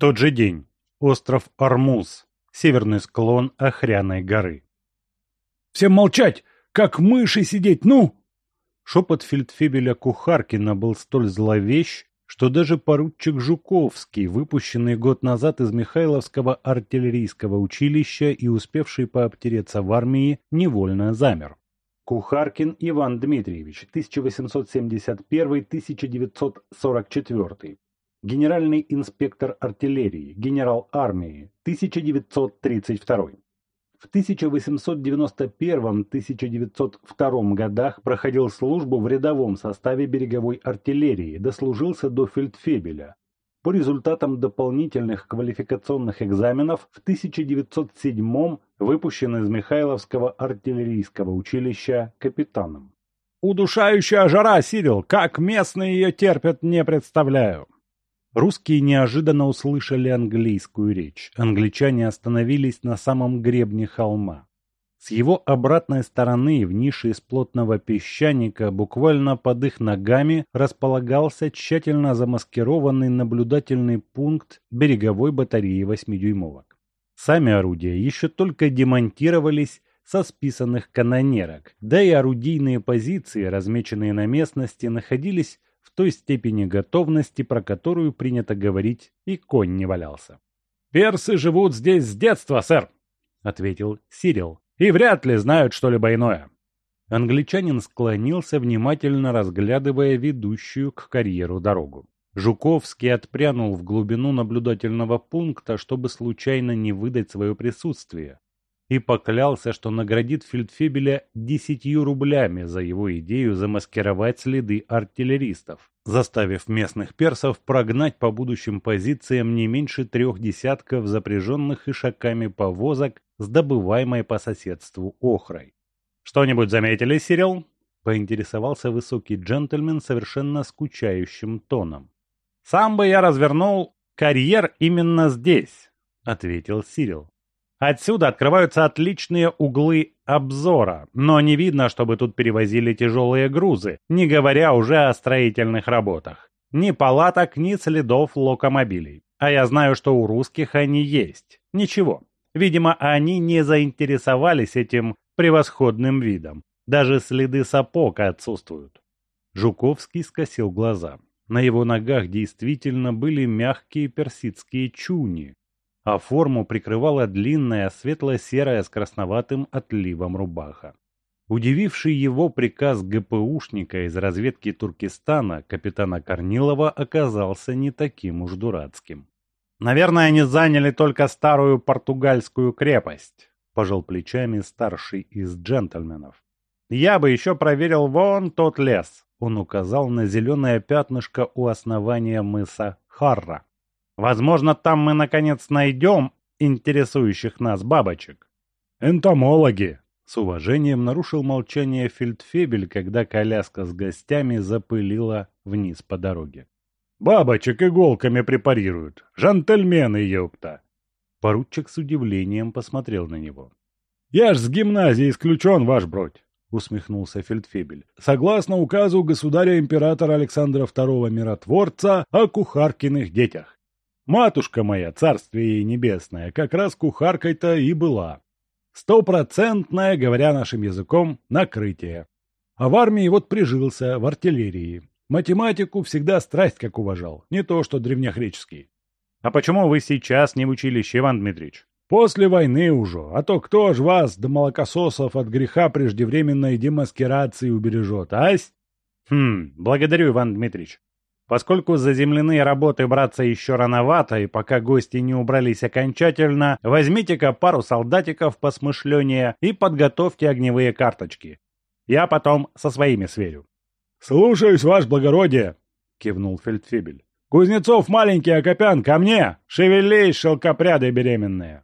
тот же день. Остров Армуз. Северный склон Охряной горы. «Всем молчать! Как мыши сидеть, ну!» Шепот фельдфебеля Кухаркина был столь зловещ, что даже поручик Жуковский, выпущенный год назад из Михайловского артиллерийского училища и успевший пообтереться в армии, невольно замер. Кухаркин Иван Дмитриевич, 1871-1944. Генеральный инспектор артиллерии, генерал армии, 1932. В 1891-1902 годах проходил службу в рядовом составе береговой артиллерии, дослужился до фельдфебеля. По результатам дополнительных квалификационных экзаменов в 1907 выпущен из Михайловского артиллерийского училища капитаном. «Удушающая жара, Сирил! Как местные ее терпят, не представляю!» Русские неожиданно услышали английскую речь. Англичане остановились на самом гребне холма. С его обратной стороны, в нише из плотного песчаника, буквально под их ногами, располагался тщательно замаскированный наблюдательный пункт береговой батареи восьмидюймовок. Сами орудия еще только демонтировались со списанных канонерок, да и орудийные позиции, размеченные на местности, находились в той степени готовности, про которую принято говорить, и конь не валялся. «Персы живут здесь с детства, сэр», — ответил Сирил, — «и вряд ли знают что-либо иное». Англичанин склонился, внимательно разглядывая ведущую к карьеру дорогу. Жуковский отпрянул в глубину наблюдательного пункта, чтобы случайно не выдать свое присутствие, и поклялся, что наградит фельдфебеля десятью рублями за его идею замаскировать следы артиллеристов, заставив местных персов прогнать по будущим позициям не меньше трех десятков запряженных ишаками повозок с добываемой по соседству охрой. «Что-нибудь заметили, Сирил?» — поинтересовался высокий джентльмен совершенно скучающим тоном. «Сам бы я развернул карьер именно здесь», — ответил Сирил. Отсюда открываются отличные углы обзора, но не видно, чтобы тут перевозили тяжелые грузы, не говоря уже о строительных работах. Ни палаток, ни следов локомобилей. А я знаю, что у русских они есть. Ничего. Видимо, они не заинтересовались этим превосходным видом. Даже следы сапог отсутствуют. Жуковский скосил глаза. На его ногах действительно были мягкие персидские чуни, а форму прикрывала длинная светло-серая с красноватым отливом рубаха. Удививший его приказ ГПУшника из разведки Туркестана, капитана Корнилова, оказался не таким уж дурацким. «Наверное, они заняли только старую португальскую крепость», – пожал плечами старший из джентльменов. «Я бы еще проверил вон тот лес», – он указал на зеленое пятнышко у основания мыса Харра. Возможно, там мы наконец найдем интересующих нас бабочек. Энтомологи. С уважением нарушил молчание фельдфебель, когда коляска с гостями запылила вниз по дороге. Бабочек иголками препарируют. Жантельмены, ёпта. Поручик с удивлением посмотрел на него. «Я ж с гимназии исключен, ваш бродь!» — усмехнулся Фельдфебель. «Согласно указу государя-императора Александра II Миротворца о кухаркиных детях. Матушка моя, царствие ей небесное, как раз кухаркой-то и была. Стопроцентное, говоря нашим языком, накрытие. А в армии вот прижился, в артиллерии. Математику всегда страсть как уважал, не то что древнегреческий. А почему вы сейчас не в училище, Иван Дмитриевич? После войны уже, а то кто ж вас, до молокососов, от греха преждевременной демаскирации убережет, ась? Хм, благодарю, Иван Дмитриевич. Поскольку за земляные работы браться еще рановато, и пока гости не убрались окончательно, возьмите-ка пару солдатиков посмышленнее и подготовьте огневые карточки. Я потом со своими сверю. «Слушаюсь, ваше благородие!» — кивнул фельдфебель. «Кузнецов маленький, Акопян, ко мне! Шевелись, шелкопряды беременные!»